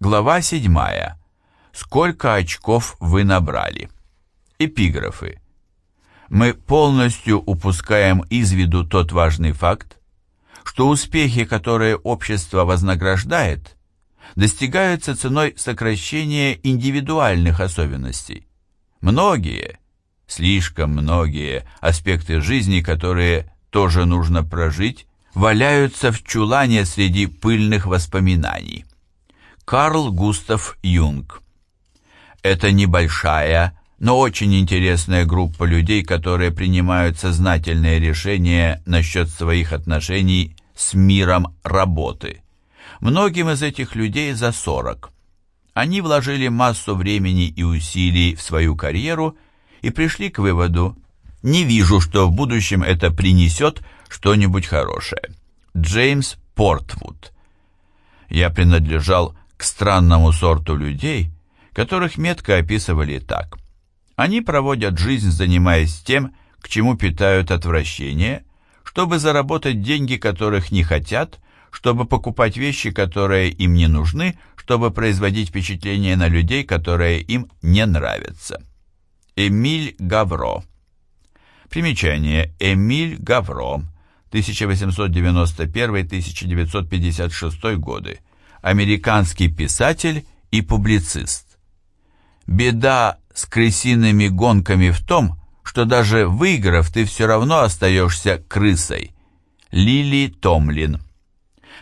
Глава 7. Сколько очков вы набрали? Эпиграфы. Мы полностью упускаем из виду тот важный факт, что успехи, которые общество вознаграждает, достигаются ценой сокращения индивидуальных особенностей. Многие, слишком многие аспекты жизни, которые тоже нужно прожить, валяются в чулане среди пыльных воспоминаний. Карл Густав Юнг Это небольшая, но очень интересная группа людей, которые принимают сознательные решения насчет своих отношений с миром работы. Многим из этих людей за 40. Они вложили массу времени и усилий в свою карьеру и пришли к выводу, не вижу, что в будущем это принесет что-нибудь хорошее. Джеймс Портвуд. Я принадлежал к странному сорту людей, которых метко описывали так. Они проводят жизнь, занимаясь тем, к чему питают отвращение, чтобы заработать деньги, которых не хотят, чтобы покупать вещи, которые им не нужны, чтобы производить впечатление на людей, которые им не нравятся. Эмиль Гавро Примечание. Эмиль Гавро, 1891-1956 годы. Американский писатель и публицист. Беда с крысиными гонками в том, что даже выиграв, ты все равно остаешься крысой. Лили Томлин.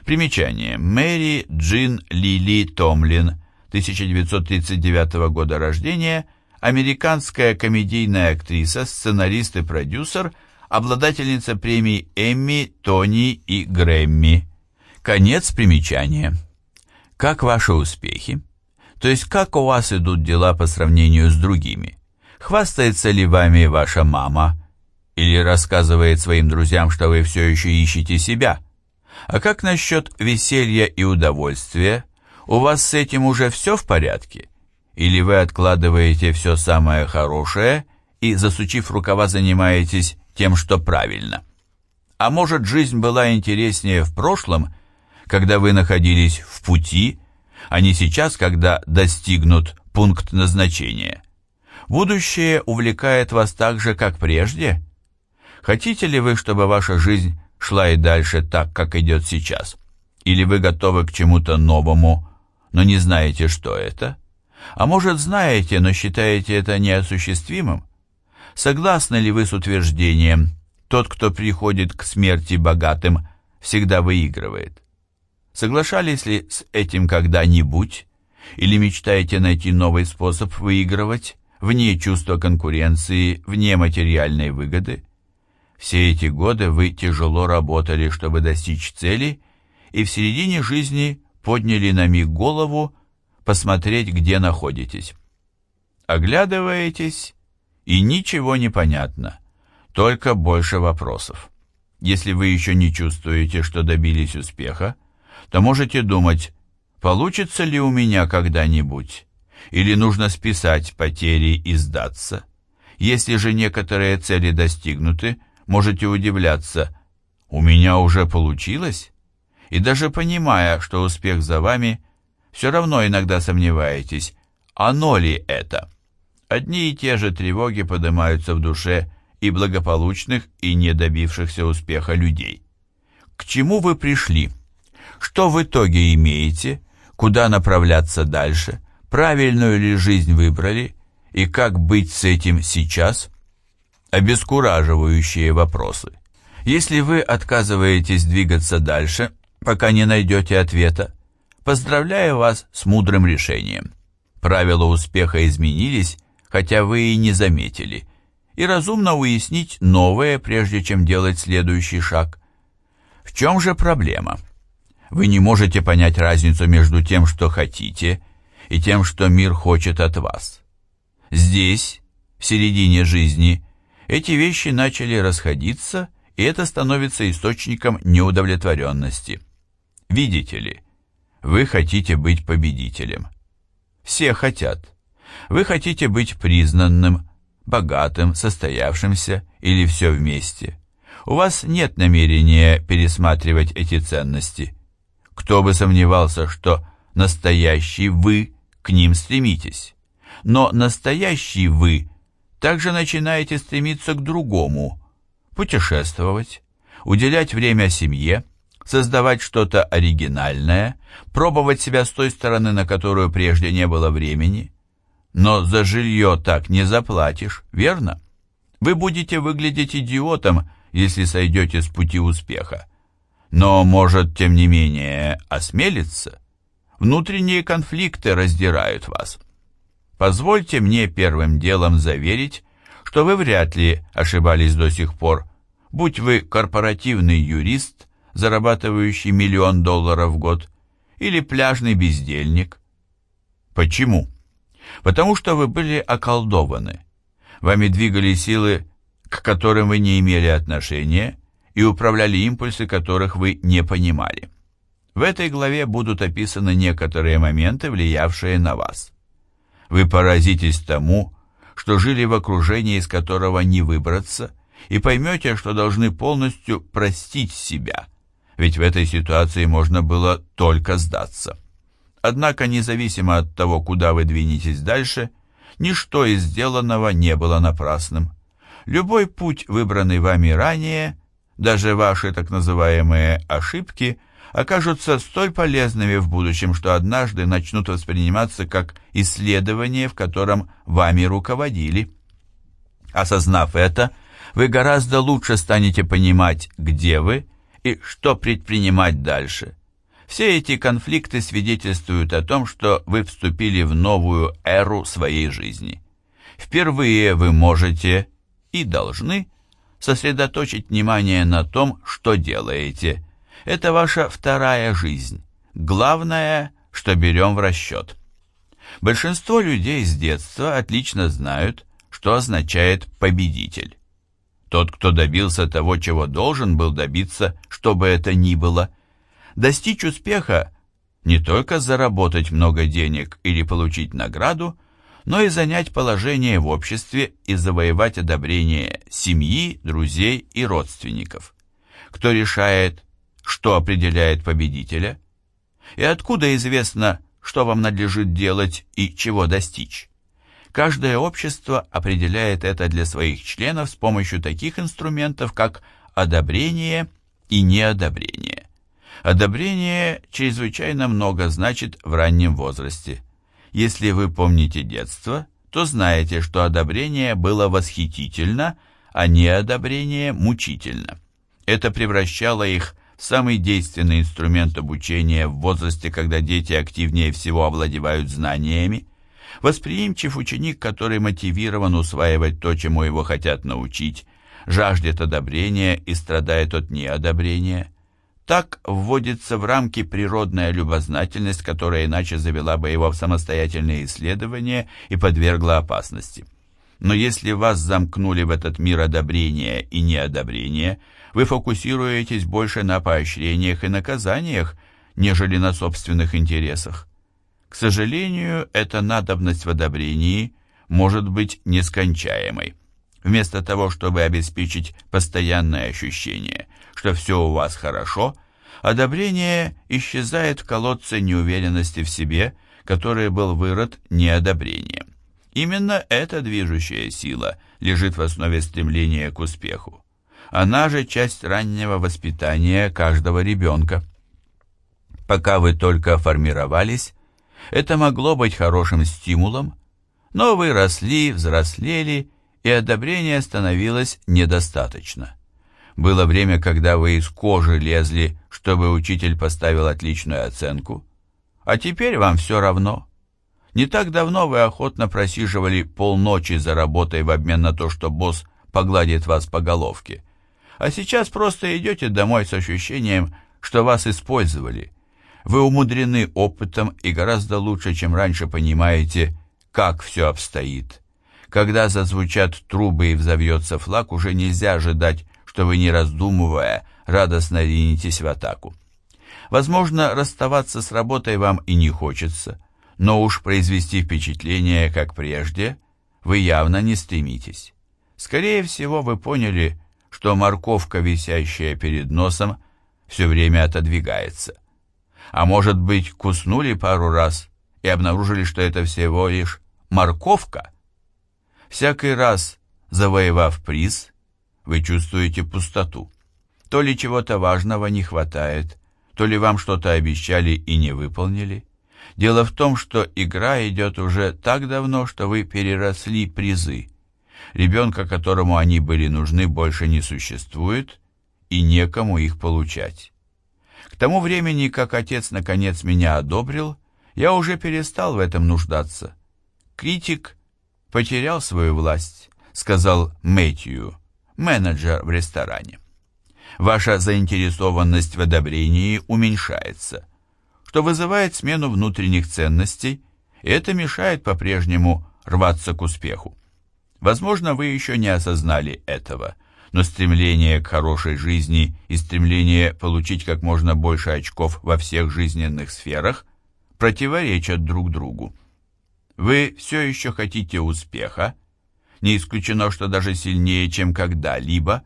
Примечание. Мэри Джин Лили Томлин, 1939 года рождения, американская комедийная актриса, сценарист и продюсер, обладательница премий Эмми, Тони и Грэмми. Конец примечания. Как ваши успехи? То есть как у вас идут дела по сравнению с другими? Хвастается ли вами ваша мама? Или рассказывает своим друзьям, что вы все еще ищете себя? А как насчет веселья и удовольствия? У вас с этим уже все в порядке? Или вы откладываете все самое хорошее и, засучив рукава, занимаетесь тем, что правильно? А может, жизнь была интереснее в прошлом, когда вы находились в пути, а не сейчас, когда достигнут пункт назначения? Будущее увлекает вас так же, как прежде? Хотите ли вы, чтобы ваша жизнь шла и дальше так, как идет сейчас? Или вы готовы к чему-то новому, но не знаете, что это? А может, знаете, но считаете это неосуществимым? Согласны ли вы с утверждением «тот, кто приходит к смерти богатым, всегда выигрывает»? Соглашались ли с этим когда-нибудь? Или мечтаете найти новый способ выигрывать, вне чувства конкуренции, вне материальной выгоды? Все эти годы вы тяжело работали, чтобы достичь цели, и в середине жизни подняли на миг голову, посмотреть, где находитесь. Оглядываетесь, и ничего не понятно, только больше вопросов. Если вы еще не чувствуете, что добились успеха, то можете думать, получится ли у меня когда-нибудь, или нужно списать потери и сдаться. Если же некоторые цели достигнуты, можете удивляться, у меня уже получилось? И даже понимая, что успех за вами, все равно иногда сомневаетесь, оно ли это. Одни и те же тревоги поднимаются в душе и благополучных, и не добившихся успеха людей. К чему вы пришли? Что в итоге имеете? Куда направляться дальше? Правильную ли жизнь выбрали? И как быть с этим сейчас? Обескураживающие вопросы. Если вы отказываетесь двигаться дальше, пока не найдете ответа, Поздравляю вас с мудрым решением. Правила успеха изменились, хотя вы и не заметили, и разумно уяснить новое, прежде чем делать следующий шаг. В чем же проблема? Вы не можете понять разницу между тем, что хотите, и тем, что мир хочет от вас. Здесь, в середине жизни, эти вещи начали расходиться, и это становится источником неудовлетворенности. Видите ли, вы хотите быть победителем. Все хотят. Вы хотите быть признанным, богатым, состоявшимся или все вместе. У вас нет намерения пересматривать эти ценности. Кто бы сомневался, что настоящий вы к ним стремитесь. Но настоящий вы также начинаете стремиться к другому, путешествовать, уделять время семье, создавать что-то оригинальное, пробовать себя с той стороны, на которую прежде не было времени. Но за жилье так не заплатишь, верно? Вы будете выглядеть идиотом, если сойдете с пути успеха. Но, может, тем не менее, осмелиться? Внутренние конфликты раздирают вас. Позвольте мне первым делом заверить, что вы вряд ли ошибались до сих пор, будь вы корпоративный юрист, зарабатывающий миллион долларов в год, или пляжный бездельник. Почему? Потому что вы были околдованы. Вами двигали силы, к которым вы не имели отношения, и управляли импульсы, которых вы не понимали. В этой главе будут описаны некоторые моменты, влиявшие на вас. Вы поразитесь тому, что жили в окружении, из которого не выбраться, и поймете, что должны полностью простить себя, ведь в этой ситуации можно было только сдаться. Однако, независимо от того, куда вы двинетесь дальше, ничто из сделанного не было напрасным. Любой путь, выбранный вами ранее, даже ваши так называемые «ошибки», окажутся столь полезными в будущем, что однажды начнут восприниматься как исследование, в котором вами руководили. Осознав это, вы гораздо лучше станете понимать, где вы и что предпринимать дальше. Все эти конфликты свидетельствуют о том, что вы вступили в новую эру своей жизни. Впервые вы можете и должны сосредоточить внимание на том, что делаете, это ваша вторая жизнь. Главное, что берем в расчет. Большинство людей с детства отлично знают, что означает «победитель». Тот, кто добился того, чего должен был добиться, что бы это ни было. Достичь успеха не только заработать много денег или получить награду, но и занять положение в обществе и завоевать одобрение семьи, друзей и родственников. Кто решает, что определяет победителя? И откуда известно, что вам надлежит делать и чего достичь? Каждое общество определяет это для своих членов с помощью таких инструментов, как одобрение и неодобрение. Одобрение чрезвычайно много значит в раннем возрасте. Если вы помните детство, то знаете, что одобрение было восхитительно, а неодобрение мучительно. Это превращало их самый действенный инструмент обучения в возрасте, когда дети активнее всего овладевают знаниями. Восприимчив ученик, который мотивирован усваивать то, чему его хотят научить, жаждет одобрения и страдает от неодобрения. Так вводится в рамки природная любознательность, которая иначе завела бы его в самостоятельные исследования и подвергла опасности. Но если вас замкнули в этот мир одобрения и неодобрения – вы фокусируетесь больше на поощрениях и наказаниях, нежели на собственных интересах. К сожалению, эта надобность в одобрении может быть нескончаемой. Вместо того, чтобы обеспечить постоянное ощущение, что все у вас хорошо, одобрение исчезает в колодце неуверенности в себе, который был вырод неодобрением. Именно эта движущая сила лежит в основе стремления к успеху. Она же часть раннего воспитания каждого ребенка. Пока вы только формировались, это могло быть хорошим стимулом, но вы росли, взрослели, и одобрения становилось недостаточно. Было время, когда вы из кожи лезли, чтобы учитель поставил отличную оценку, а теперь вам все равно. Не так давно вы охотно просиживали полночи за работой в обмен на то, что босс погладит вас по головке а сейчас просто идете домой с ощущением, что вас использовали. Вы умудрены опытом и гораздо лучше, чем раньше понимаете, как все обстоит. Когда зазвучат трубы и взовьется флаг, уже нельзя ожидать, что вы, не раздумывая, радостно ринетесь в атаку. Возможно, расставаться с работой вам и не хочется, но уж произвести впечатление, как прежде, вы явно не стремитесь. Скорее всего, вы поняли, что морковка, висящая перед носом, все время отодвигается. А может быть, куснули пару раз и обнаружили, что это всего лишь морковка? Всякий раз, завоевав приз, вы чувствуете пустоту. То ли чего-то важного не хватает, то ли вам что-то обещали и не выполнили. Дело в том, что игра идет уже так давно, что вы переросли призы. Ребенка, которому они были нужны, больше не существует, и некому их получать. К тому времени, как отец наконец меня одобрил, я уже перестал в этом нуждаться. Критик потерял свою власть, сказал Мэтью, менеджер в ресторане. Ваша заинтересованность в одобрении уменьшается, что вызывает смену внутренних ценностей, и это мешает по-прежнему рваться к успеху. Возможно, вы еще не осознали этого, но стремление к хорошей жизни и стремление получить как можно больше очков во всех жизненных сферах противоречат друг другу. Вы все еще хотите успеха, не исключено, что даже сильнее, чем когда-либо.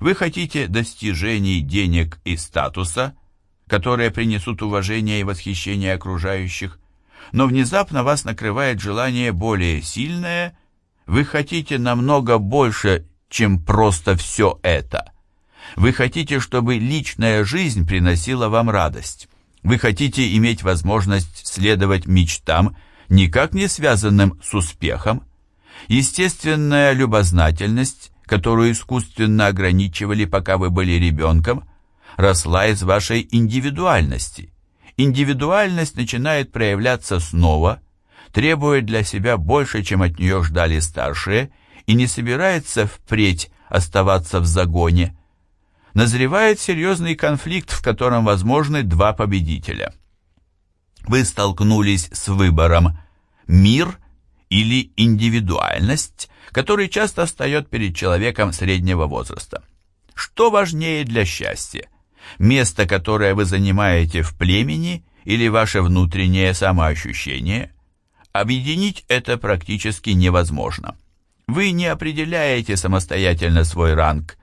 Вы хотите достижений, денег и статуса, которые принесут уважение и восхищение окружающих, но внезапно вас накрывает желание более сильное, вы хотите намного больше, чем просто все это. Вы хотите, чтобы личная жизнь приносила вам радость. Вы хотите иметь возможность следовать мечтам, никак не связанным с успехом. Естественная любознательность, которую искусственно ограничивали, пока вы были ребенком, росла из вашей индивидуальности. Индивидуальность начинает проявляться снова, требует для себя больше, чем от нее ждали старшие, и не собирается впредь оставаться в загоне. Назревает серьезный конфликт, в котором возможны два победителя. Вы столкнулись с выбором «мир» или «индивидуальность», который часто встает перед человеком среднего возраста. Что важнее для счастья? Место, которое вы занимаете в племени или ваше внутреннее самоощущение? Объединить это практически невозможно. Вы не определяете самостоятельно свой ранг.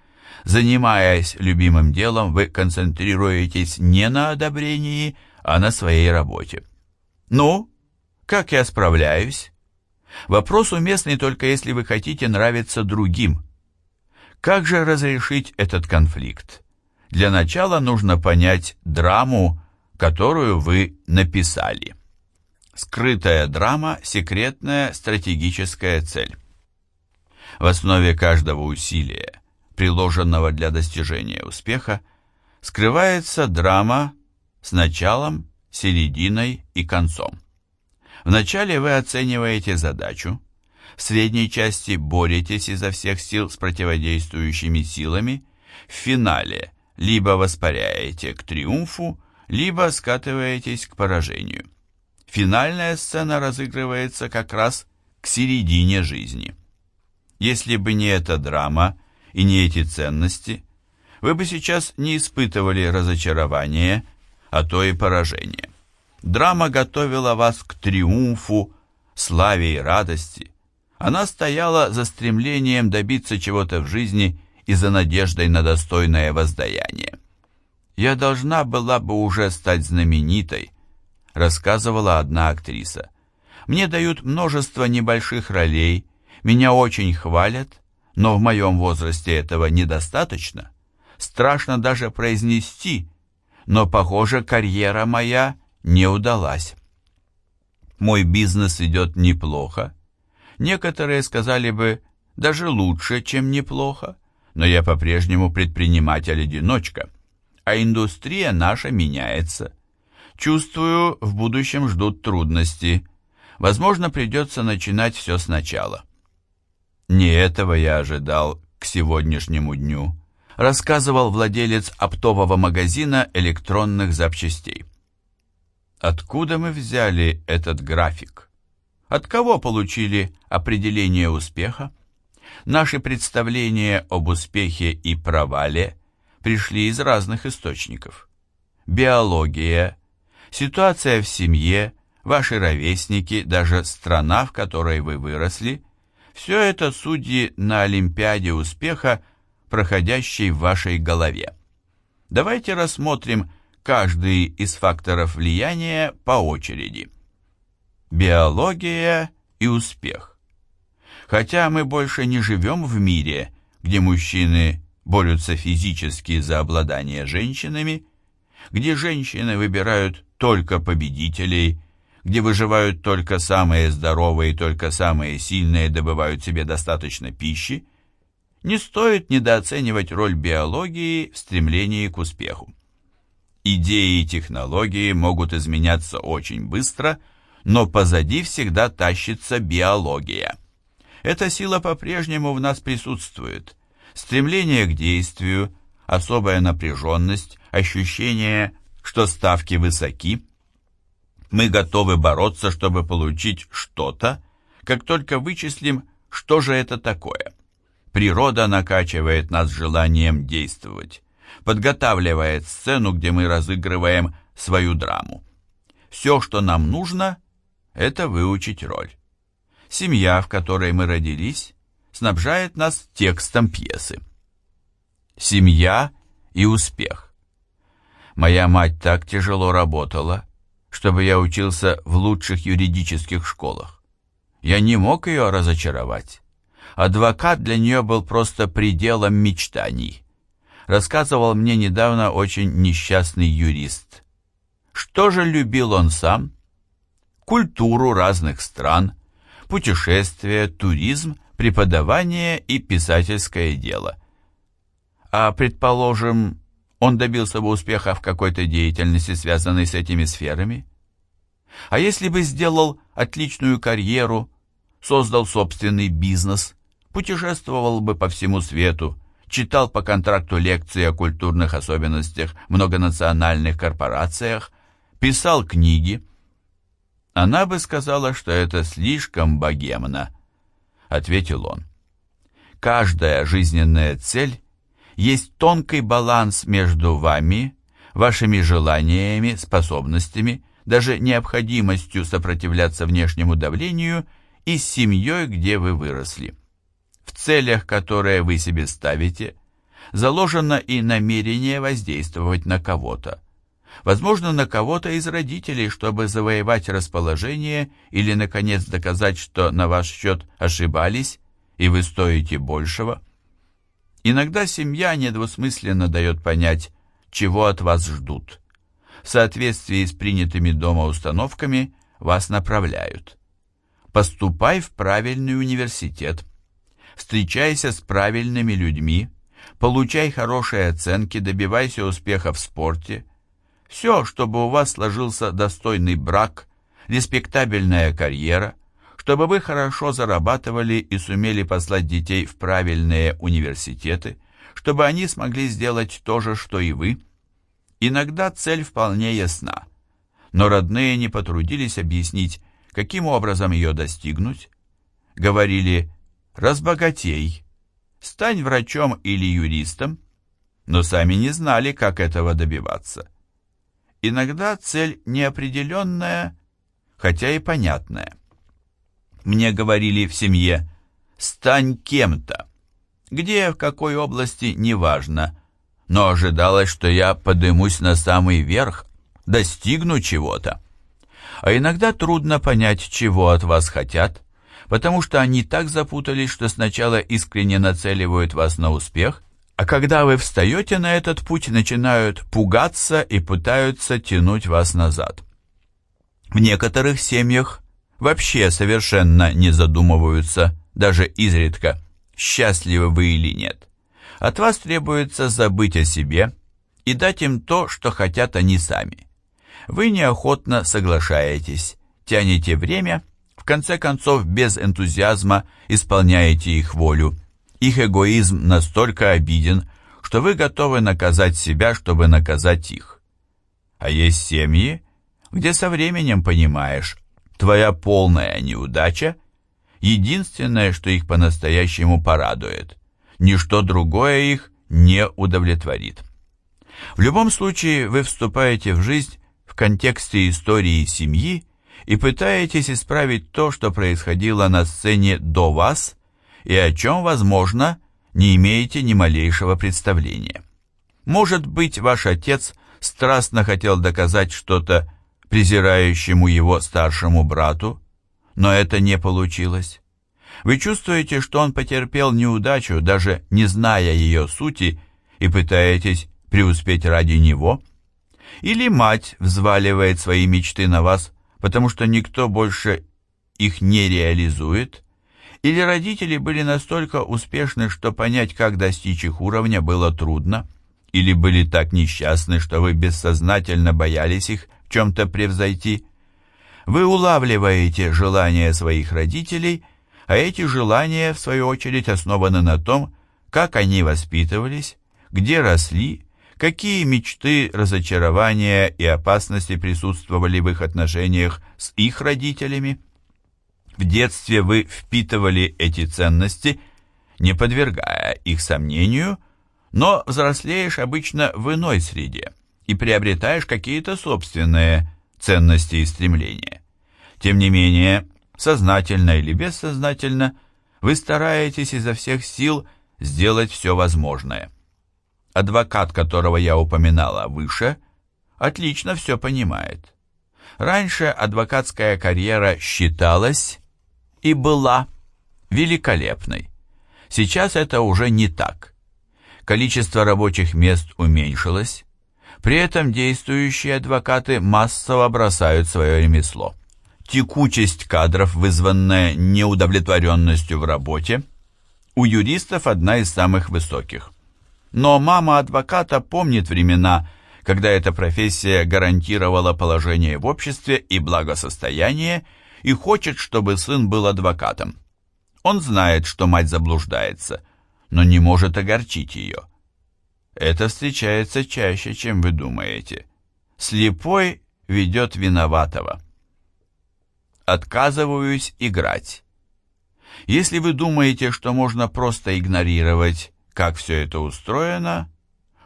Занимаясь любимым делом, вы концентрируетесь не на одобрении, а на своей работе. Ну, как я справляюсь? Вопрос уместный только если вы хотите нравиться другим. Как же разрешить этот конфликт? Для начала нужно понять драму, которую вы написали. Скрытая драма – секретная стратегическая цель. В основе каждого усилия, приложенного для достижения успеха, скрывается драма с началом, серединой и концом. Вначале вы оцениваете задачу, в средней части боретесь изо всех сил с противодействующими силами, в финале либо воспаряете к триумфу, либо скатываетесь к поражению. Финальная сцена разыгрывается как раз к середине жизни. Если бы не эта драма и не эти ценности, вы бы сейчас не испытывали разочарования, а то и поражения. Драма готовила вас к триумфу, славе и радости. Она стояла за стремлением добиться чего-то в жизни и за надеждой на достойное воздаяние. «Я должна была бы уже стать знаменитой», рассказывала одна актриса. «Мне дают множество небольших ролей, меня очень хвалят, но в моем возрасте этого недостаточно. Страшно даже произнести, но, похоже, карьера моя не удалась. Мой бизнес идет неплохо. Некоторые сказали бы, даже лучше, чем неплохо, но я по-прежнему предприниматель-одиночка, а индустрия наша меняется. Чувствую, в будущем ждут трудности. Возможно, придется начинать все сначала. Не этого я ожидал к сегодняшнему дню, рассказывал владелец оптового магазина электронных запчастей. Откуда мы взяли этот график? От кого получили определение успеха? Наши представления об успехе и провале пришли из разных источников. Биология, ситуация в семье, ваши ровесники, даже страна, в которой вы выросли – все это судьи на Олимпиаде успеха, проходящей в вашей голове. Давайте рассмотрим, каждый из факторов влияния по очереди. Биология и успех. Хотя мы больше не живем в мире, где мужчины борются физически за обладание женщинами, где женщины выбирают только победителей, где выживают только самые здоровые и только самые сильные добывают себе достаточно пищи, не стоит недооценивать роль биологии в стремлении к успеху. Идеи и технологии могут изменяться очень быстро, но позади всегда тащится биология. Эта сила по-прежнему в нас присутствует. Стремление к действию, особая напряженность, ощущение, что ставки высоки. Мы готовы бороться, чтобы получить что-то, как только вычислим, что же это такое. Природа накачивает нас желанием действовать, подготавливает сцену, где мы разыгрываем свою драму. Все, что нам нужно, это выучить роль. Семья, в которой мы родились, снабжает нас текстом пьесы. Семья и успех. Моя мать так тяжело работала, чтобы я учился в лучших юридических школах. Я не мог ее разочаровать. Адвокат для нее был просто пределом мечтаний. Рассказывал мне недавно очень несчастный юрист. Что же любил он сам? Культуру разных стран, путешествия, туризм, преподавание и писательское дело. А, предположим, он добился бы успеха в какой-то деятельности, связанной с этими сферами? А если бы сделал отличную карьеру, создал собственный бизнес, путешествовал бы по всему свету, читал по контракту лекции о культурных особенностях многонациональных корпорациях, писал книги. Она бы сказала, что это слишком богемно, ответил он. Каждая жизненная цель есть тонкий баланс между вами, вашими желаниями, способностями, даже необходимостью сопротивляться внешнему давлению и семьей, где вы выросли в целях, которые вы себе ставите, заложено и намерение воздействовать на кого-то. Возможно, на кого-то из родителей, чтобы завоевать расположение или, наконец, доказать, что на ваш счет ошибались, и вы стоите большего. Иногда семья недвусмысленно дает понять, чего от вас ждут. В соответствии с принятыми дома установками вас направляют. Поступай в правильный университет – встречайся с правильными людьми, получай хорошие оценки, добивайся успеха в спорте. Все, чтобы у вас сложился достойный брак, респектабельная карьера, чтобы вы хорошо зарабатывали и сумели послать детей в правильные университеты, чтобы они смогли сделать то же, что и вы. Иногда цель вполне ясна, но родные не потрудились объяснить, каким образом ее достигнуть. Говорили разбогатей, стань врачом или юристом, но сами не знали, как этого добиваться. Иногда цель неопределенная, хотя и понятная. Мне говорили в семье «стань кем-то», где, в какой области, неважно, но ожидалось, что я подымусь на самый верх, достигну чего-то. А иногда трудно понять, чего от вас хотят, потому что они так запутались, что сначала искренне нацеливают вас на успех, а когда вы встаете на этот путь, начинают пугаться и пытаются тянуть вас назад. В некоторых семьях вообще совершенно не задумываются, даже изредка, счастливы вы или нет. От вас требуется забыть о себе и дать им то, что хотят они сами. Вы неохотно соглашаетесь, тянете время – конце концов, без энтузиазма исполняете их волю. Их эгоизм настолько обиден, что вы готовы наказать себя, чтобы наказать их. А есть семьи, где со временем понимаешь, твоя полная неудача – единственное, что их по-настоящему порадует. Ничто другое их не удовлетворит. В любом случае, вы вступаете в жизнь в контексте истории семьи и пытаетесь исправить то, что происходило на сцене до вас и о чем, возможно, не имеете ни малейшего представления. Может быть, ваш отец страстно хотел доказать что-то презирающему его старшему брату, но это не получилось. Вы чувствуете, что он потерпел неудачу, даже не зная ее сути, и пытаетесь преуспеть ради него? Или мать взваливает свои мечты на вас, потому что никто больше их не реализует? Или родители были настолько успешны, что понять, как достичь их уровня, было трудно? Или были так несчастны, что вы бессознательно боялись их в чем-то превзойти? Вы улавливаете желания своих родителей, а эти желания, в свою очередь, основаны на том, как они воспитывались, где росли, какие мечты, разочарования и опасности присутствовали в их отношениях с их родителями. В детстве вы впитывали эти ценности, не подвергая их сомнению, но взрослеешь обычно в иной среде и приобретаешь какие-то собственные ценности и стремления. Тем не менее, сознательно или бессознательно, вы стараетесь изо всех сил сделать все возможное. Адвокат, которого я упоминала выше, отлично все понимает. Раньше адвокатская карьера считалась и была великолепной. Сейчас это уже не так. Количество рабочих мест уменьшилось, при этом действующие адвокаты массово бросают свое ремесло. Текучесть кадров, вызванная неудовлетворенностью в работе, у юристов одна из самых высоких. Но мама адвоката помнит времена, когда эта профессия гарантировала положение в обществе и благосостояние, и хочет, чтобы сын был адвокатом. Он знает, что мать заблуждается, но не может огорчить ее. Это встречается чаще, чем вы думаете. Слепой ведет виноватого. Отказываюсь играть. Если вы думаете, что можно просто игнорировать, как все это устроено,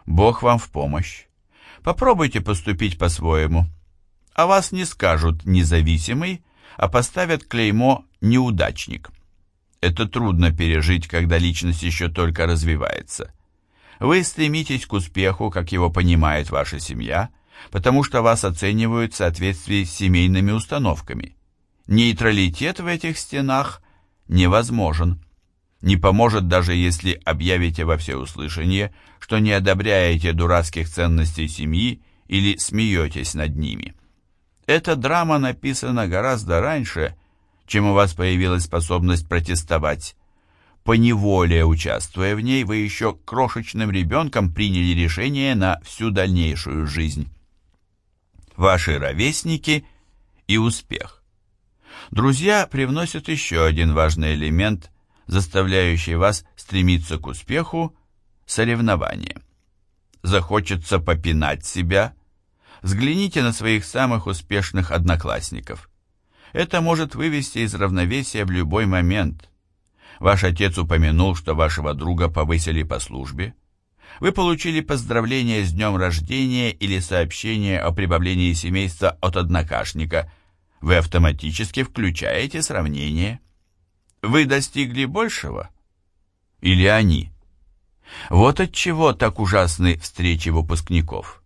Бог вам в помощь. Попробуйте поступить по-своему. А вас не скажут «независимый», а поставят клеймо «неудачник». Это трудно пережить, когда личность еще только развивается. Вы стремитесь к успеху, как его понимает ваша семья, потому что вас оценивают в соответствии с семейными установками. Нейтралитет в этих стенах невозможен. Не поможет даже если объявите во всеуслышание, что не одобряете дурацких ценностей семьи или смеетесь над ними. Эта драма написана гораздо раньше, чем у вас появилась способность протестовать. По неволе участвуя в ней, вы еще крошечным ребенком приняли решение на всю дальнейшую жизнь. Ваши ровесники и успех. Друзья привносят еще один важный элемент, заставляющий вас стремиться к успеху – соревнование. Захочется попинать себя – Взгляните на своих самых успешных одноклассников. Это может вывести из равновесия в любой момент. Ваш отец упомянул, что вашего друга повысили по службе. Вы получили поздравление с днем рождения или сообщение о прибавлении семейства от однокашника. Вы автоматически включаете сравнение. Вы достигли большего? Или они? Вот от чего так ужасны встречи выпускников.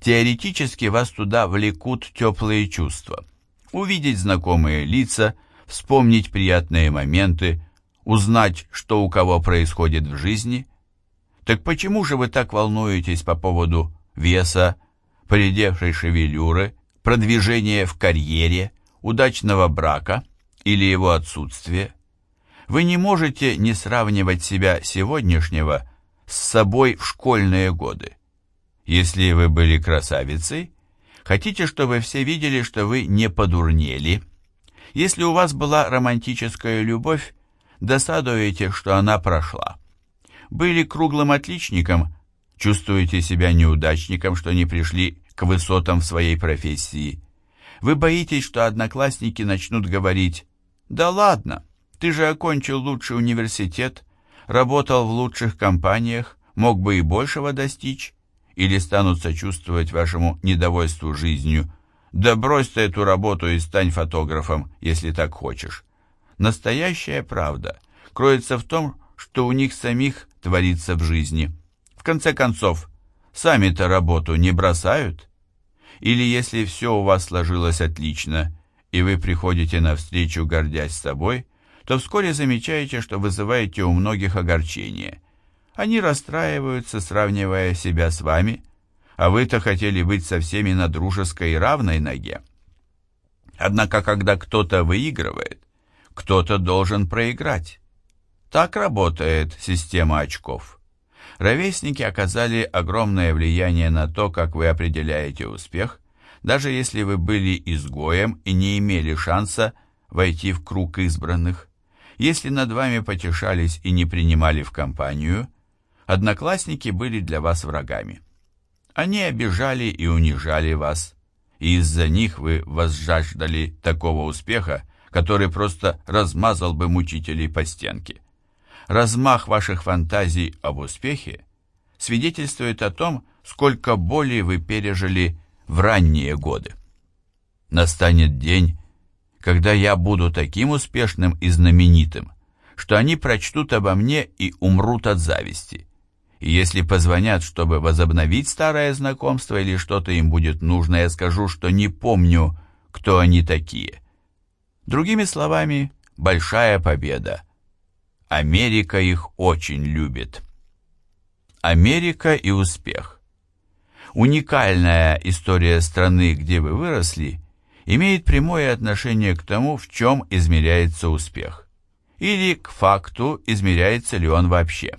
Теоретически вас туда влекут теплые чувства. Увидеть знакомые лица, вспомнить приятные моменты, узнать, что у кого происходит в жизни. Так почему же вы так волнуетесь по поводу веса, поредевшей шевелюры, продвижения в карьере, удачного брака или его отсутствия? Вы не можете не сравнивать себя сегодняшнего с собой в школьные годы. Если вы были красавицей, хотите, чтобы все видели, что вы не подурнели. Если у вас была романтическая любовь, досадуете, что она прошла. Были круглым отличником, чувствуете себя неудачником, что не пришли к высотам в своей профессии. Вы боитесь, что одноклассники начнут говорить «Да ладно, ты же окончил лучший университет, работал в лучших компаниях, мог бы и большего достичь» или станут сочувствовать вашему недовольству жизнью. Да брось ты эту работу и стань фотографом, если так хочешь. Настоящая правда кроется в том, что у них самих творится в жизни. В конце концов, сами-то работу не бросают? Или если все у вас сложилось отлично, и вы приходите навстречу, гордясь собой, то вскоре замечаете, что вызываете у многих огорчение. Они расстраиваются, сравнивая себя с вами, а вы-то хотели быть со всеми на дружеской и равной ноге. Однако, когда кто-то выигрывает, кто-то должен проиграть. Так работает система очков. Ровесники оказали огромное влияние на то, как вы определяете успех, даже если вы были изгоем и не имели шанса войти в круг избранных. Если над вами потешались и не принимали в компанию, одноклассники были для вас врагами. Они обижали и унижали вас, и из-за них вы возжаждали такого успеха, который просто размазал бы мучителей по стенке. Размах ваших фантазий об успехе свидетельствует о том, сколько боли вы пережили в ранние годы. Настанет день, когда я буду таким успешным и знаменитым, что они прочтут обо мне и умрут от зависти. И если позвонят, чтобы возобновить старое знакомство или что-то им будет нужно, я скажу, что не помню, кто они такие. Другими словами, большая победа. Америка их очень любит. Америка и успех. Уникальная история страны, где вы выросли, имеет прямое отношение к тому, в чем измеряется успех. Или к факту, измеряется ли он вообще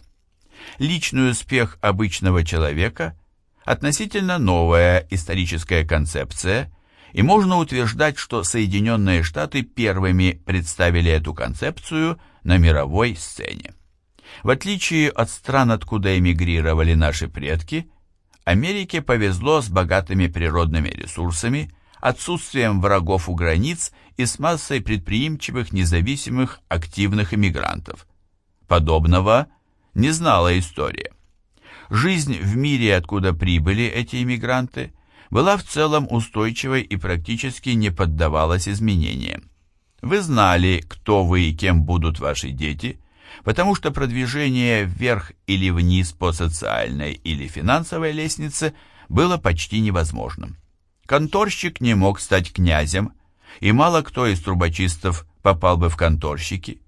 личный успех обычного человека – относительно новая историческая концепция, и можно утверждать, что Соединенные Штаты первыми представили эту концепцию на мировой сцене. В отличие от стран, откуда эмигрировали наши предки, Америке повезло с богатыми природными ресурсами, отсутствием врагов у границ и с массой предприимчивых, независимых, активных иммигрантов. Подобного – не знала история. Жизнь в мире, откуда прибыли эти иммигранты, была в целом устойчивой и практически не поддавалась изменениям. Вы знали, кто вы и кем будут ваши дети, потому что продвижение вверх или вниз по социальной или финансовой лестнице было почти невозможным. Конторщик не мог стать князем, и мало кто из трубочистов попал бы в конторщики.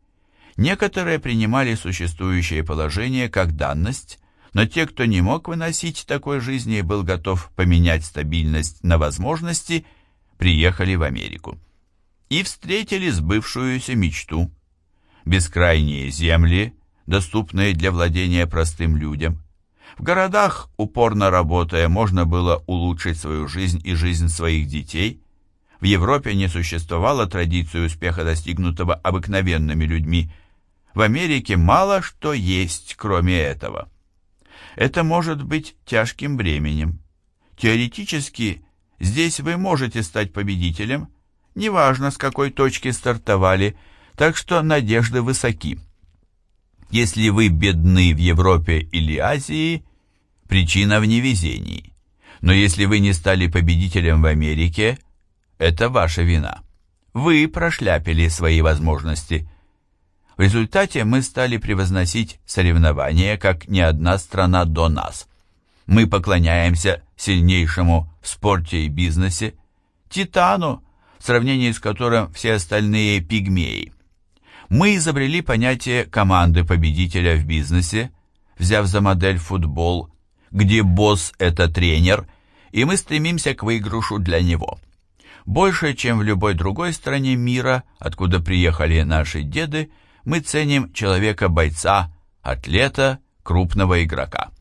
Некоторые принимали существующее положение как данность, но те, кто не мог выносить такой жизни и был готов поменять стабильность на возможности, приехали в Америку. И встретили сбывшуюся мечту. Бескрайние земли, доступные для владения простым людям. В городах, упорно работая, можно было улучшить свою жизнь и жизнь своих детей. В Европе не существовало традиции успеха, достигнутого обыкновенными людьми, в Америке мало что есть, кроме этого. Это может быть тяжким бременем. Теоретически, здесь вы можете стать победителем, неважно с какой точки стартовали, так что надежды высоки. Если вы бедны в Европе или Азии, причина в невезении. Но если вы не стали победителем в Америке, это ваша вина. Вы прошляпили свои возможности – в результате мы стали превозносить соревнования, как ни одна страна до нас. Мы поклоняемся сильнейшему в спорте и бизнесе, Титану, в сравнении с которым все остальные пигмеи. Мы изобрели понятие команды победителя в бизнесе, взяв за модель футбол, где босс – это тренер, и мы стремимся к выигрышу для него. Больше, чем в любой другой стране мира, откуда приехали наши деды, мы ценим человека-бойца, атлета, крупного игрока.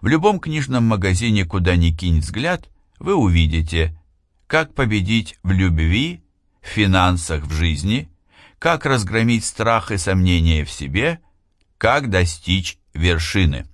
В любом книжном магазине, куда ни кинь взгляд, вы увидите, как победить в любви, в финансах, в жизни, как разгромить страх и сомнения в себе, как достичь вершины.